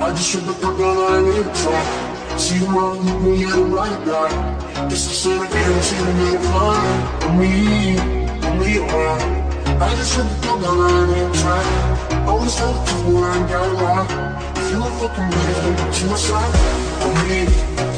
I just should put down I need to try. See you around, you you're the right the same again, see you need to find. I'm me, I'm me, man. I just should have put down to try. Always tell the truth when I ain't got a lie. If you a fucking better, then put to my side. I'm me, I'm me,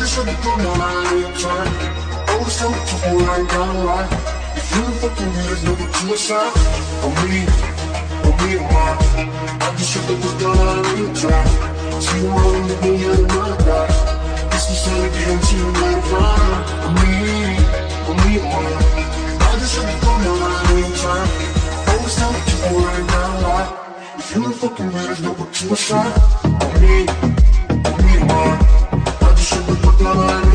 have put down I need to try. Always tell the truth when I ain't got a lie. If you a fucking better, then put to my side. I'm me, I'm me, man. I just should have put down need to try. See you around and make me hear the right guy. It's the same again, see you to find. I'm me, I'm me, man. I just should have put down need to try. Always tell the truth when I ain't got a lie. If you a fucking better, then put to my side. I'm me,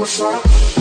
Always